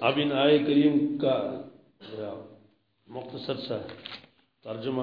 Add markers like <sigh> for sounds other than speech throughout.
اب ان آئے کریم کا مختصر سا ترجمہ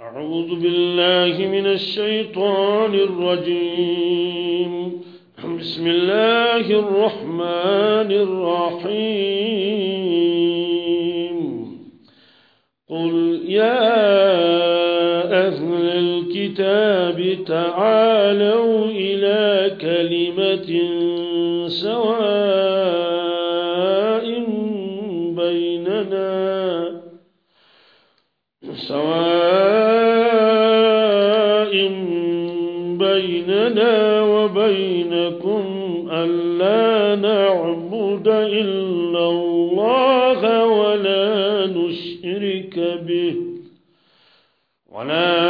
أعوذ بالله من الشيطان الرجيم بسم الله الرحمن الرحيم قل يا أهل الكتاب تعالوا إلى كلمة سواء بيننا سواء بيننا وبينكم ألا نعبد إلا الله ولا نشرك به ولا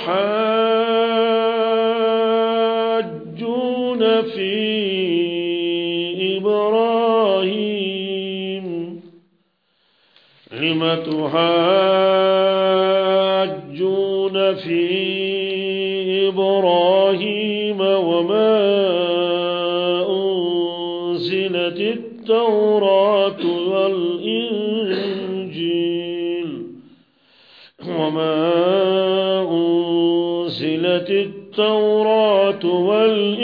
لم تحاجون في إبراهيم. لم تحاجون في إبراهيم وما أنزلت التوراة التوراة والإنجيل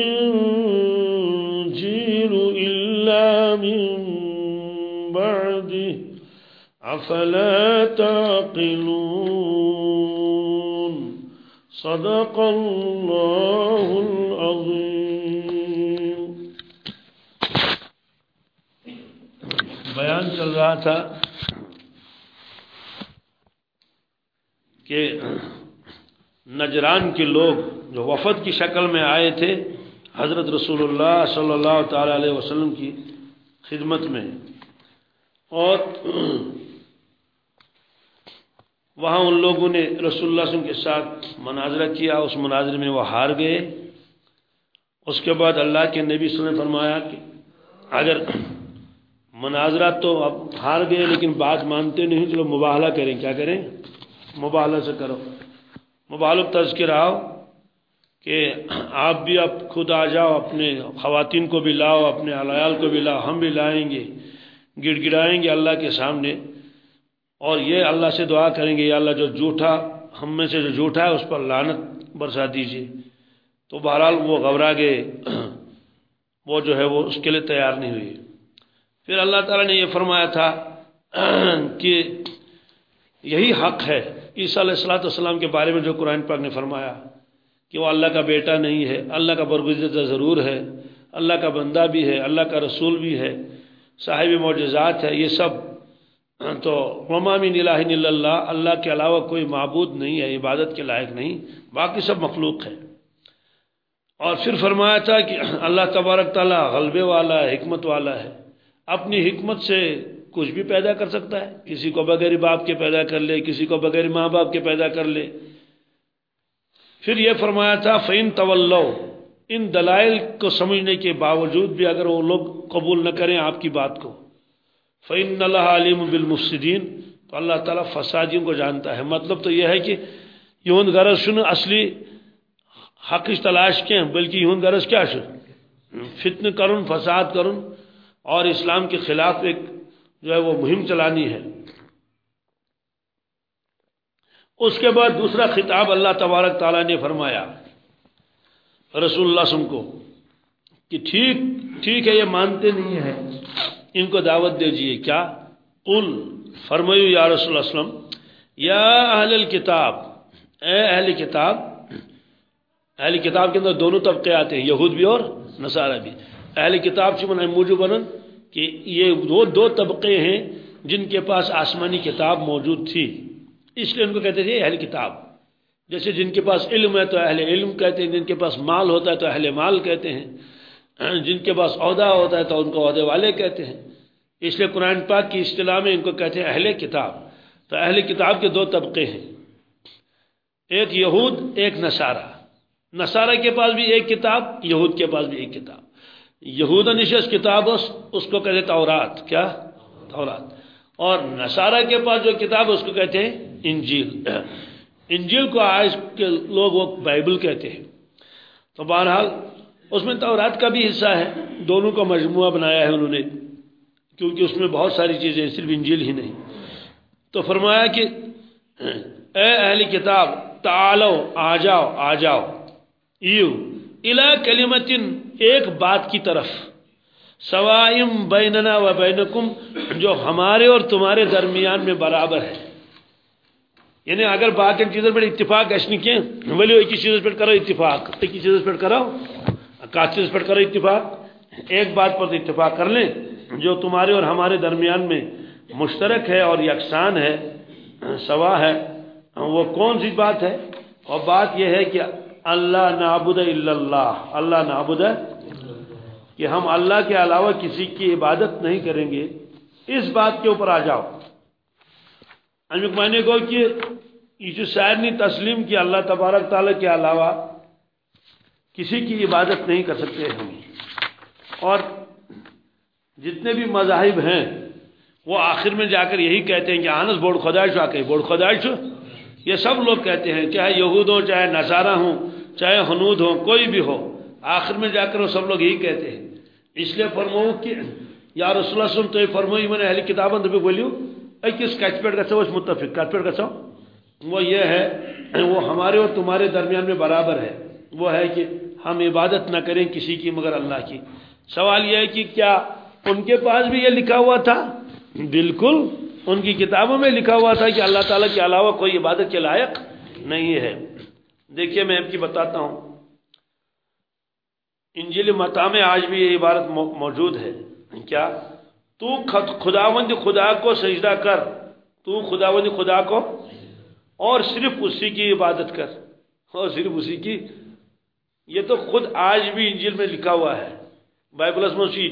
إلا من بعده. أفلا تعقلون؟ صدق الله العظيم. بیان چل رہا تھا کہ نجران کے لوگ جو وفد کی شکل میں آئے تھے، حضرت رسول اللہ صلی اللہ تعالی علیہ وسلم کی خدمت میں۔ اور وہاں ان لوگوں نے رسول اللہ علیہ وسلم کے ساتھ مناظرہ کیا، اس مناظرے میں وہ ہار گئے۔ اس کے بعد اللہ کے نبی صلی اللہ علیہ وسلم نے فرمایا کہ اگر مناظرہ تو اب ہار گئے، لیکن بات مانتے نہیں، چلو مباہلہ کریں۔ کیا کریں؟ مباہلہ سے کرو۔ مبالغ تذکر آؤ کہ آپ بھی اب خود آ جاؤ، اپنے خواتین کو بھی لاؤ، اپنے علیال کو بھی لاؤ، ہم بھی لائیں گے گڑ گڑائیں گے اللہ کے سامنے۔ اور یہ اللہ سے دعا کریں گے، یا اللہ جو جھوٹا ہم میں سے جو جھوٹا ہے، اس پر لعنت برسا دیجیے تو بہرحال وہ گھبرا گئے۔ <clears throat> وہ جو ہے وہ اس کے لیے تیار نہیں ہوئی پھر اللہ تعالیٰ نے یہ فرمایا تھا <clears throat> کہ یہی حق ہے، عیسیٰ علیہ السلاۃ والسلام کے بارے میں جو قرآن پاک نے فرمایا۔ کہ وہ اللہ کا بیٹا نہیں ہے، اللہ کا برگزیدہ ضرور ہے، اللہ کا بندہ بھی ہے، اللہ کا رسول بھی ہے، صاحب معجزات ہے، یہ سب۔ تو ممامن الہ الا اللہ اللہ کے علاوہ کوئی معبود نہیں ہے، عبادت کے لائق نہیں، باقی سب مخلوق ہے۔ اور پھر فرمایا تھا کہ اللہ تبارک تعالیٰ غلبے والا ہے حکمت والا ہے۔ اپنی حکمت سے کچھ بھی پیدا کر سکتا ہے۔ کسی کو بغیر باپ کے پیدا کر لے، کسی کو بغیر ماں باپ کے پیدا کر لے۔ پھر یہ فرمایا تھا فین طول ان دلائل کو سمجھنے کے باوجود بھی اگر وہ لوگ قبول نہ کریں آپ کی بات کو۔ فعن اللہ علیم بالمفسدین تو اللہ تعالیٰ فسادیوں کو جانتا ہے۔ مطلب تو یہ ہے کہ یہون غرض شن اصلی حقش تلاش کے بلکہ یہون غرض کیا شن فتن کرن، فساد کرن، اور اسلام کے خلاف ایک جو ہے وہ مہم چلانی ہے۔ اس کے بعد دوسرا خطاب اللہ تبارک تعالیٰ نے فرمایا، رسول اللہ وسلم کو، کہ ٹھیک ٹھیک ہے، یہ مانتے نہیں ہیں، ان کو دعوت دیجیے۔ کیا؟ قل، فرمایو یا رسول اللہ وسلم، یا اہل الکتاب، اے اہل کتاب اہل کتاب کے اندر دونوں طبقے آتے ہیں، یہود بھی اور نصارہ بھی۔ اہل کتاب سے من موجود بنن، کہ یہ وہ دو طبقے ہیں جن کے پاس آسمانی کتاب موجود تھی۔ اس لیے ان کو کہتے تھے اہل کتاب۔ جیسے جن کے پاس علم ہے تو اہل علم کہتے ہیں، جن کے پاس مال ہوتا ہے تو اہل مال کہتے ہیں۔ جن کے پاس عہدہ ہوتا ہے تو ان کو عہدے والے کہتے ہیں۔ اس لیے قرآن پاک کی اصطلاح میں ان کو کہتے ہیں اہل کتاب۔ تو اہل کتاب کے دو طبقے ہیں۔ ایک یہود، ایک نصارہ۔ نصارہ کے پاس بھی ایک کتاب، یہود کے پاس بھی ایک کتاب۔ یہود نشست کتاب اس کو کہتے تورات۔ کیا؟ تورات۔ اور نصارہ کے پاس جو کتاب اس کو کہتے ہیں انجیل انجیل کو آج کے لوگ وہ بائبل کہتے ہیں۔ تو بہرحال اس میں تورات کا بھی حصہ ہے، دونوں کا مجموعہ بنایا ہے انہوں نے، کیونکہ اس میں بہت ساری چیزیں صرف انجیل ہی نہیں۔ تو فرمایا کہ، اے اہلی کتاب، تعالو، آ جاؤ آ جاؤ۔ ایو الا کلمتن ایک بات کی طرف۔ سوائم بیننا و بینکم، جو ہمارے اور تمہارے درمیان میں برابر ہے۔ یعنی اگر باقی چیزوں پر اتفاق اشنی کی ولی ایک چیز پر کرو اتفاق، ایک چیز پر کرو کات چیز پر کرو اتفاق، ایک بات پر اتفاق کر لیں، جو تمہارے اور ہمارے درمیان میں مشترک ہے اور یکسان ہے، سوا ہے، وہ کون سی بات ہے؟ اور بات یہ ہے کہ اللہ نابود اللہ اللہ نابود کہ ہم اللہ کے علاوہ کسی کی عبادت نہیں کریں گے، اس بات کے اوپر آ جاؤ۔ معنی کو کہ یہ جو شاعر تسلیم کی اللہ تبارک تعالیٰ کے علاوہ کسی کی عبادت نہیں کر سکتے ہم۔ اور جتنے بھی مذاہب ہیں، وہ آخر میں جا کر یہی کہتے ہیں کہ آنس بوڑ خدائش آ کے بوڑ خدائش یہ سب لوگ کہتے ہیں، چاہے یہود ہوں، چاہے نصارہ ہوں، چاہے حنود ہوں، کوئی بھی ہو، آخر میں جا کر وہ سب لوگ یہی کہتے ہیں۔ اس لیے فرمو کہ یا رسول اللہ صلی تو یہ فرمو میں نے اہلی کتابوں تو بولیو اے کس کچ پیٹ گھو اس متفق کچ پیٹ وہ یہ ہے، وہ ہمارے اور تمہارے درمیان میں برابر ہے۔ وہ ہے کہ ہم عبادت نہ کریں کسی کی مگر اللہ کی۔ سوال یہ ہے کہ کیا ان کے پاس بھی یہ لکھا ہوا تھا؟ بالکل، ان کی کتابوں میں لکھا ہوا تھا کہ اللہ تعالیٰ کے علاوہ کوئی عبادت کے لائق نہیں ہے۔ دیکھیے، میں آپ کی بتاتا ہوں۔ انجیل متا میں آج بھی یہ عبارت موجود ہے۔ کیا؟ تو خداوند خدا کو سجدہ کر۔ تو خداوند خدا کو اور صرف اسی کی عبادت کر۔ اور صرف اسی کی۔ یہ تو خود آج بھی انجیل میں لکھا ہوا ہے۔ بائبل مسیح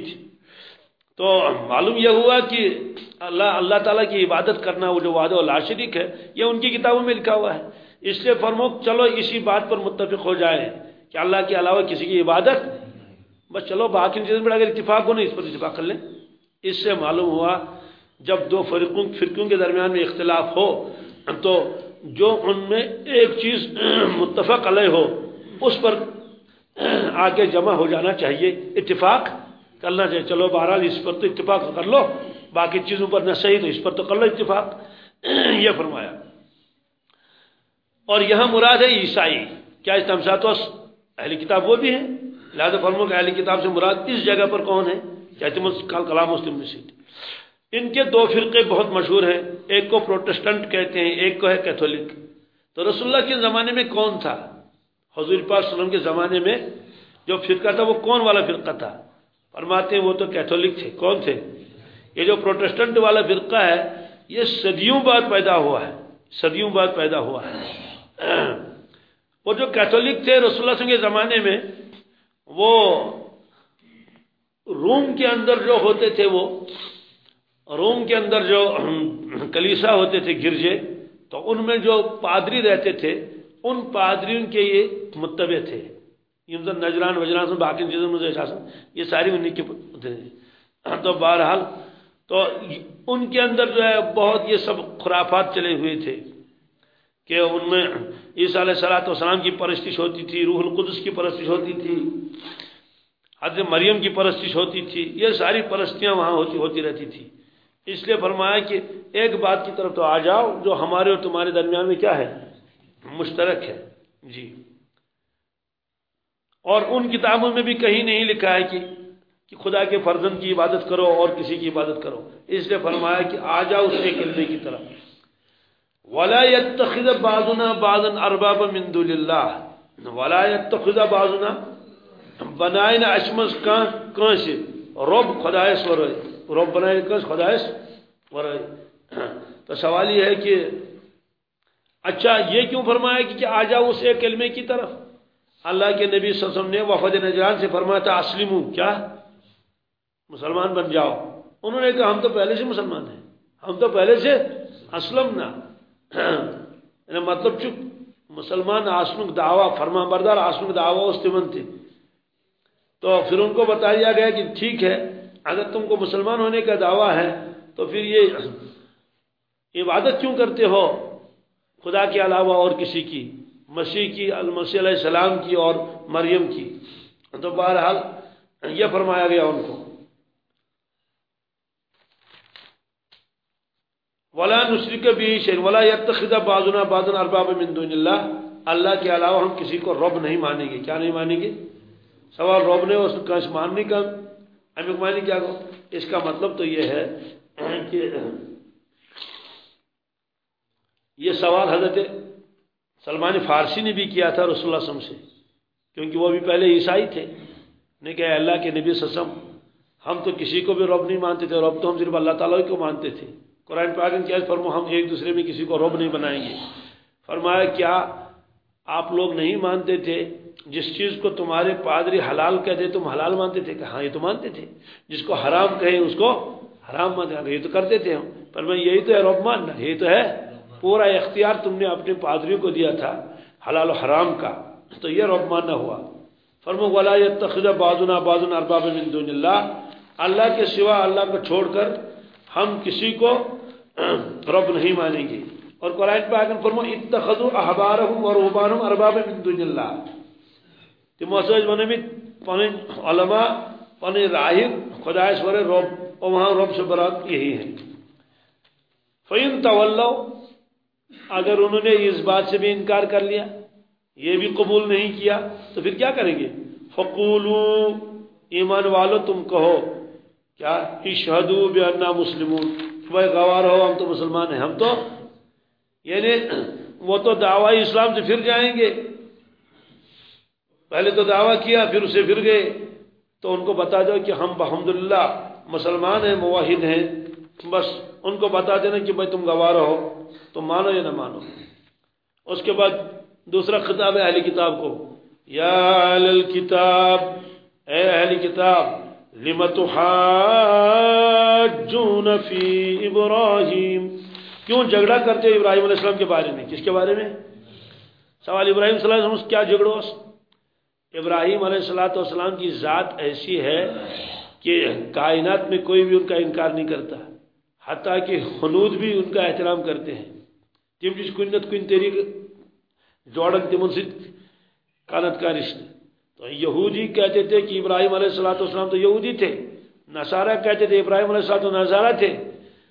تو معلوم یہ ہوا کہ اللہ اللہ تعالیٰ کی عبادت کرنا وہ جو وعد و شریک ہے، یہ ان کی کتابوں میں لکھا ہوا ہے۔ اس لیے فرمو، چلو اسی بات پر متفق ہو جائے کہ اللہ کے علاوہ کسی کی عبادت۔ بس چلو باقی چیزوں پر اگر اتفاق ہو نہیں، اس پر اتفاق کر لیں۔ اس سے معلوم ہوا جب دو فرقوں فرقوں کے درمیان میں اختلاف ہو، تو جو ان میں ایک چیز <clears throat> متفق علیہ ہو، اس پر <clears throat> آگے جمع ہو جانا چاہیے، اتفاق کرنا چاہیے۔ چلو بہرحال اس پر تو اتفاق کر لو، باقی چیزوں پر نہ صحیح تو اس پر تو کر لو اتفاق۔ <clears throat> یہ فرمایا۔ اور یہاں مراد ہے عیسائی۔ کیا اس تمسات اہلی کتاب وہ بھی ہیں؟ لہذا فرمو کہ اہلی کتاب سے مراد اس جگہ پر کون ہے کل کلام مسلم مسیح ان کے دو فرقے بہت مشہور ہیں۔ ایک کو پروٹسٹنٹ کہتے ہیں، ایک کو ہے کیتھولک۔ تو رسول اللہ کے زمانے میں کون تھا؟ حضور پاک وسلم کے زمانے میں جو فرقہ تھا، وہ کون والا فرقہ تھا؟ فرماتے ہیں وہ تو کیتھولک تھے۔ کون تھے؟ یہ جو پروٹسٹنٹ والا فرقہ ہے، یہ صدیوں بعد پیدا ہوا ہے۔ صدیوں بعد پیدا ہوا ہے۔ <clears throat> وہ جو کیتھولک تھے رسول اللہ کے زمانے میں، وہ روم کے اندر جو ہوتے تھے وہ، روم کے اندر جو کلیسا ہوتے تھے گرجے، تو ان میں جو پادری رہتے تھے، ان پادریوں کے یہ متبع تھے۔ نجران، وجران سے باقی چیزوں میں یہ ساری انہیں کے تو بہرحال، تو ان کے اندر جو ہے بہت یہ سب خرافات چلے ہوئے تھے کہ ان میں عیسیٰ علیہ السلام والسلام کی پرستش ہوتی تھی، روح القدس کی پرستش ہوتی تھی۔ حضرت مریم کی پرستش ہوتی تھی، یہ ساری پرستیاں وہاں ہوتی ہوتی رہتی تھی۔ اس لیے فرمایا کہ ایک بات کی طرف تو آ جاؤ، جو ہمارے اور تمہارے درمیان میں کیا ہے؟ مشترک ہے۔ جی۔ اور ان کتابوں میں بھی کہیں نہیں لکھا ہے کہ کہ خدا کے فرزند کی عبادت کرو اور کسی کی عبادت کرو۔ اس لیے فرمایا کہ آ جاؤ اس ایک علمے کی طرف۔ ولا يتخذ بعضنا بعضا اربابا من دون الله۔ ولا يتخذ بعضنا بنائن اشمس کان کانسی رب خدایس ورائے رب بنائن کانس خدایس ورائے تو سوال یہ ہے کہ اچھا یہ کیوں فرمایا کہ کہ آ جاؤ اس ایک کلمے کی طرف؟ اللہ کے نبی صلی اللہ علیہ وسلم نے وفد نجران سے فرمایا تھا اسلم کیا؟ مسلمان بن جاؤ۔ انہوں نے کہا، ہم تو پہلے سے مسلمان ہیں۔ ہم تو پہلے سے اسلم نہ یعنی مطلب چک مسلمان آسنک دعویٰ فرما بردار آسنک دعویٰ اس تمن تھے۔ تو پھر ان کو بتایا گیا کہ ٹھیک ہے، اگر تم کو مسلمان ہونے کا دعویٰ ہے، تو پھر یہ عبادت کیوں کرتے ہو؟ خدا کے علاوہ اور کسی کی، مسیح کی، المسیح علیہ السلام کی اور مریم کی۔ تو بہرحال یہ فرمایا گیا ان کو۔ ولا نشرک بھی شیر ولا یتخذ بعضنا بعضا ارباب من دون اللہ اللہ کے علاوہ ہم کسی کو رب نہیں مانیں گے۔ کیا نہیں مانیں گے؟ سوال رب نے اس کا ماننے کا امی مانی کیا کو اس کا مطلب تو یہ ہے کہ یہ سوال حضرت سلمان فارسی نے بھی کیا تھا رسول اللہ وسلم سے، کیونکہ وہ بھی پہلے عیسائی تھے۔ نے کہا اللہ کے نبی وسلم، ہم تو کسی کو بھی رب نہیں مانتے تھے، رب تو ہم صرف اللہ تعالیٰ کو مانتے تھے۔ قرآن پاک کیا فرمو، ہم ایک دوسرے میں کسی کو رب نہیں بنائیں گے۔ فرمایا، کیا آپ لوگ نہیں مانتے تھے؟ جس چیز کو تمہارے پادری حلال کہتے تم حلال مانتے تھے، کہ ہاں یہ تو مانتے تھے۔ جس کو حرام کہے، اس کو حرام مانتے یہ تو کرتے تھے ہم۔ پر میں یہی تو ہے، رب ماننا۔ یہی تو ہے۔ پورا اختیار تم نے اپنے پادریوں کو دیا تھا، حلال و حرام کا۔ تو یہ رب ماننا ہوا۔ فرمو، ولا یتخذ بعضنا بعض ارباب من دون اللہ اللہ کے سوا اللہ کو چھوڑ کر ہم کسی کو رب نہیں مانیں گے۔ اور قرآن پہ فرمو اتخذو احبارہم و روحبانہم ارباب من دون اللہ تم سوچ بنمت پن علماء پن راہب خدا سور رب، اور وہاں رب سے برات یہی ہے۔ فین طلو اگر انہوں نے اس بات سے بھی انکار کر لیا، یہ بھی قبول نہیں کیا، تو پھر کیا کریں گے؟ فقولو ایمان والو، تم کہو، کیا؟ اشہدو بیانا مسلمون۔ بھائی گوار ہو، ہم تو مسلمان ہیں۔ ہم تو یعنی وہ تو دعوی اسلام سے پھر جائیں گے۔ پہلے تو دعویٰ کیا، پھر اسے پھر گئے۔ تو ان کو بتا دو کہ ہم بحمدللہ مسلمان ہیں مواحد ہیں۔ بس ان کو بتا دینا کہ بھائی تم گوار ہو تم مانو یا نہ مانو۔ اس کے بعد دوسرا خطاب ہے اہلی کتاب کو۔ یا اہل الكتاب اے اہلی کتاب، لم تحاجون فی ابراہیم؟ کیوں جھگڑا کرتے ہو ابراہیم علیہ السلام کے بارے میں؟ کس کے بارے میں؟ سوال ابراہیم صلی اللہ علیہ وسلم کیا جھگڑو؟ ابراہیم علیہ السلام کی ذات ایسی ہے کہ کائنات میں کوئی بھی ان کا انکار نہیں کرتا، حتیٰ کہ حنود بھی ان کا احترام کرتے ہیں۔ تم جس کنت کن تیری جوڑن تمن سے کانت کا رشتہ۔ تو یہودی کہتے تھے کہ ابراہیم علیہ السلام تو یہودی تھے، نصارہ کہتے تھے ابراہیم علیہ السلام تو نصارہ تھے۔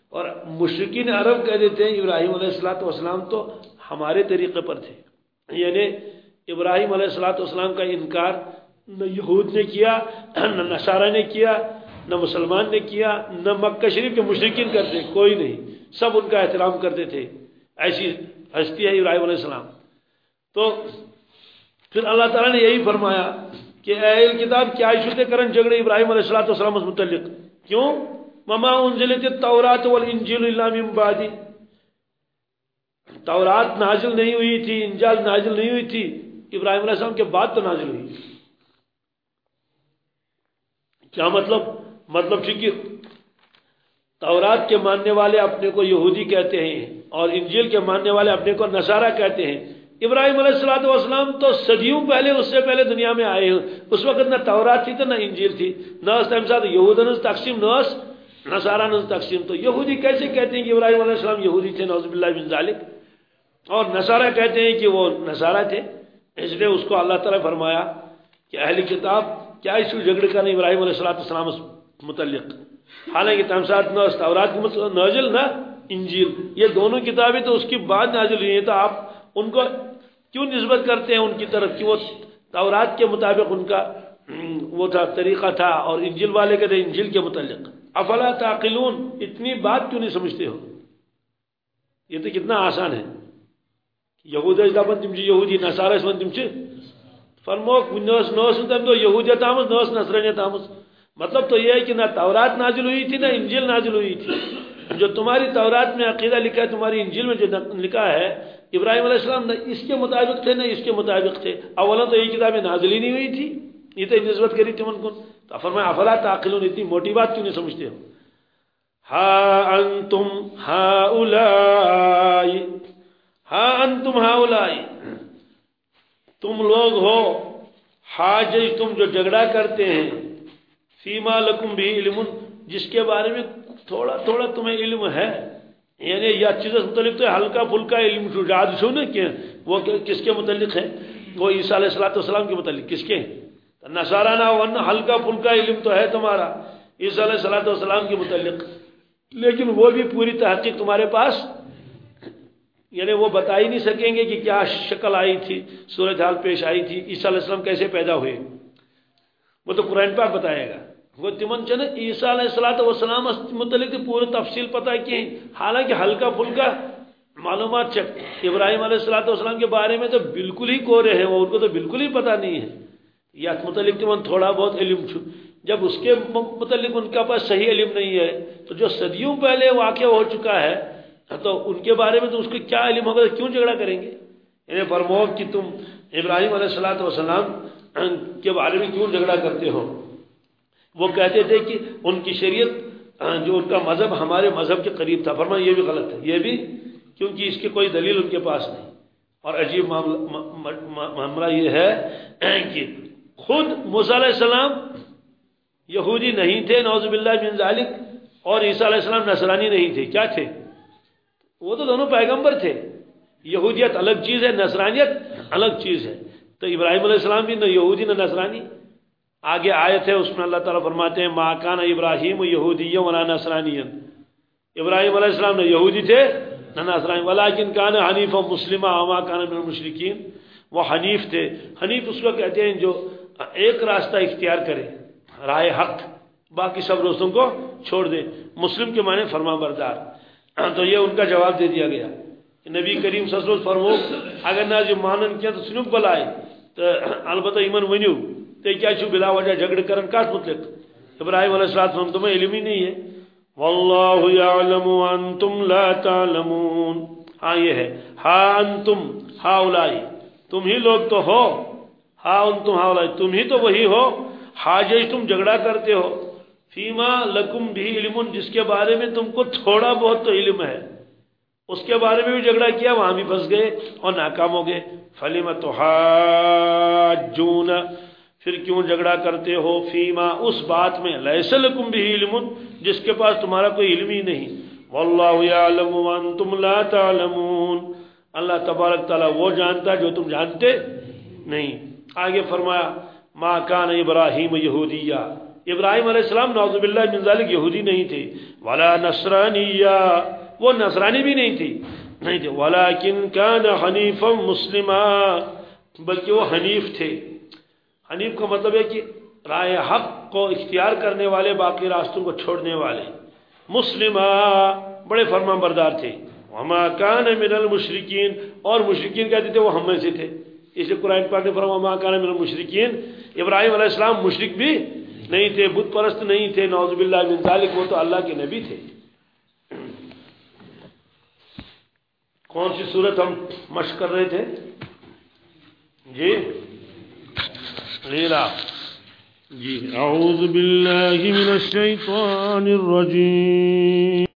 اور مشرقین عرب کہتے تھے ابراہیم علیہ السلام تو ہمارے طریقے پر تھے۔ یعنی ابراہیم علیہ السلام کا انکار نہ یہود نے کیا، نہ نصارہ نے کیا، نہ مسلمان نے کیا، نہ مکہ شریف کے مشرقین کرتے، کوئی نہیں، سب ان کا احترام کرتے تھے۔ ایسی ہستی ہے ابراہیم علیہ السلام۔ تو پھر اللہ تعالیٰ نے یہی فرمایا کہ اے کتاب، کیا شدہ کرن جگڑے ابراہیم علیہ السلام والسلام متعلق؟ کیوں؟ مما انزلت التورات والانجیل الا من بعد۔ تورات نازل نہیں ہوئی تھی انجال نازل نہیں ہوئی تھی ابراہیم علیہ السلام کے بعد تو نازل ہوئی۔ کیا مطلب؟ مطلب ٹھیک تورات کے ماننے والے اپنے کو یہودی کہتے ہیں اور انجیل کے ماننے والے اپنے کو نصارہ کہتے ہیں۔ ابراہیم علیہ السلام والسلام تو صدیوں پہلے، اس سے پہلے دنیا میں آئے ہیں۔ اس وقت نہ تورات تھی تو نہ انجیل تھی۔ نہ اس ٹائم ساتھ یہود نز تقسیم، نہ اس نصارہ نز تقسیم۔ تو یہودی کیسے کہتے ہیں کہ ابراہیم علیہ السلام یہودی تھے؟ نوزب اللہ بن ذالک۔ اور نصارہ کہتے ہیں کہ وہ نصارہ تھے۔ اس لیے اس کو اللہ تعالیٰ فرمایا کہ اہل کتاب کیا اس جھگڑ کا نہیں ابراہیم علیہ السلام متعلق؟ حالانکہ تمسات نہ استورات مطلب نازل نہ، انجیل، یہ دونوں کتابیں تو اس کی بعد نازل ہوئی ہیں، تو آپ ان کو کیوں نسبت کرتے ہیں ان کی طرف؟ کہ وہ تورات کے مطابق ان کا وہ تھا، طریقہ تھا اور انجل والے کہتے ہیں انجل کے متعلق۔ افلا تعقلون؟ اتنی بات کیوں نہیں سمجھتے ہو؟ یہ تو کتنا آسان ہے۔ یہود دپان تم یہودی نصارہ ون تم فرموک نس نس تم یہودیت آمز نس نصرانیت آمز مطلب تو یہ ہے کہ نہ تورات نازل ہوئی تھی، نہ انجل نازل ہوئی تھی. جو تمہاری تورات میں عقیدہ لکھا ہے، تمہاری انجل میں جو لکھا ہے، ابراہیم علیہ السلام نہ اس کے مطابق تھے، نہ اس کے مطابق تھے. اولا تو یہ کتابیں نازل ہی نہیں ہوئی تھی. یہ تو نسبت کری تھی من کو تو فرمایا، افلا تعقلون، اتنی موٹی بات کیوں نہیں سمجھتے ہو؟ ہا انتم ہا اولائی ہا انتم ہا تم لوگ ہو حاج تم جو جھگڑا کرتے ہیں، فیما لکم بھی علم جس کے بارے میں تھوڑا تھوڑا تمہیں علم ہے۔ یعنی یا چیز متعلق تو ہلکا پھلکا علم یاد چھو نا کہ وہ کس کے متعلق ہے؟ وہ عیسیٰ علیہ السلام والسلام کے متعلق، کس کے؟ نصارانہ ورنہ ہلکا پھلکا علم تو ہے تمہارا، عیسیٰ علیہ السلام والسلام کے متعلق۔ لیکن وہ بھی پوری تحقیق تمہارے پاس یعنی وہ بتا ہی نہیں سکیں گے کہ کیا شکل آئی تھی، صورتحال پیش آئی تھی، عیسیٰ علیہ السلام کیسے پیدا ہوئے۔ وہ تو قرآن پاک بتائے گا۔ وہ تمن چن عیسیٰ علیہ السلام وسلام متعلق پورے تفصیل پتہ کی حالانکہ ہلکا پھلکا معلومات چک۔ ابراہیم علیہ السلام والسلام کے بارے میں تو بالکل ہی کورے ہیں، وہ ان کو تو بالکل ہی پتہ نہیں ہے۔ یا متعلق تمن تھوڑا بہت علم چھو۔ جب اس کے متعلق ان کا پاس صحیح علم نہیں ہے، تو جو صدیوں پہلے واقع ہو چکا ہے تو ان کے بارے میں تو اس کو کیا علم ہوگا؟ کیوں جھگڑا کریں گے؟ انہیں فرمو کہ تم ابراہیم علیہ السلام والسلام کے بارے میں کیوں جھگڑا کرتے ہو؟ وہ کہتے تھے کہ ان کی شریعت، جو ان کا مذہب ہمارے مذہب کے قریب تھا۔ فرما یہ بھی غلط ہے۔ یہ بھی کیونکہ اس کی کوئی دلیل ان کے پاس نہیں۔ اور عجیب معاملہ یہ ہے کہ خود موسیٰ علیہ السلام یہودی نہیں تھے نوز باللہ بن ذالک اور عیسیٰ علیہ السلام نصرانی نہیں تھے۔ کیا تھے؟ وہ تو دونوں پیغمبر تھے۔ یہودیت الگ چیز ہے، نصرانیت الگ چیز ہے۔ تو ابراہیم علیہ السلام بھی نہ یہودی نہ نصرانی۔ آگے آئے تھے اس میں اللہ تعالیٰ فرماتے ہیں ماں کان ابراہیم یہودی ولا نصرانی ابراہیم علیہ السلام نہ یہودی تھے، نہ نصرانی۔ ولیکن کان حنیف و مسلمہ اما کان من المشرکین۔ وہ حنیف تھے۔ حنیف اس کو کہتے ہیں جو ایک راستہ اختیار کرے، رائے حق، باقی سب روزوں کو چھوڑ دے۔ مسلم کے معنی فرما بردار۔ تو یہ ان کا جواب دے دیا گیا نبی کریم صلی اللہ علیہ وسلم فرمو، اگر نہ جو مانن کیا تو سنوک بلائے تو البتہ ایمن ونیو، تے کیا چھو بلا وجہ جھگڑ کرن کاٹ مطلق؟ ابراہیم علیہ السلام تمہیں علم ہی نہیں ہے۔ واللہ یعلم وانتم لا تعلمون۔ ہاں یہ ہے۔ ہا انتم ہا اولائی تم ہی لوگ تو ہو۔ ہا انتم ہا اولائی تم ہی تو وہی ہو۔ حاجج تم جھگڑا کرتے ہو۔ فیما لکم بھی علم جس کے بارے میں تم کو تھوڑا بہت تو علم ہے۔ اس کے بارے میں بھی جھگڑا کیا، وہاں بھی پھنس گئے اور ناکام ہو گئے۔ فلم تو پھر کیوں جھگڑا کرتے ہو؟ فیما، اس بات میں، لیس لکم بھی علم جس کے پاس تمہارا کوئی علم ہی نہیں۔ واللہ یعلم وانتم لا تعلمون۔ اللہ تبارک تعالی وہ جانتا جو تم جانتے نہیں۔ آگے فرمایا، ما کان ابراہیم یہودیہ۔ ابراہیم علیہ السلام نعوذ باللہ من ذالک یہودی نہیں تھے۔ ولا نصرانیہ، وہ نصرانی بھی نہیں تھی۔ نہیں تھے۔ ولیکن کان حنیفا مسلما، بلکہ وہ حنیف تھے۔ حنیف کا مطلب ہے کہ رائے حق کو اختیار کرنے والے، باقی راستوں کو چھوڑنے والے۔ مسلم بڑے فرما بردار تھے۔ وما کان من المشرکین، اور مشرکین کہتے تھے وہ ہم میں سے تھے۔ اسے قرآن پاک نے فرما وما کان من المشرکین۔ ابراہیم علیہ السلام مشرک بھی نہیں تھے، بت پرست نہیں تھے نوز باللہ من ذالک، وہ تو اللہ کے نبی تھے۔ کون سی صورت ہم مشق کر رہے تھے؟ جی؟ لیلا۔ جی اعوذ باللہ من الشیطان الرجیم۔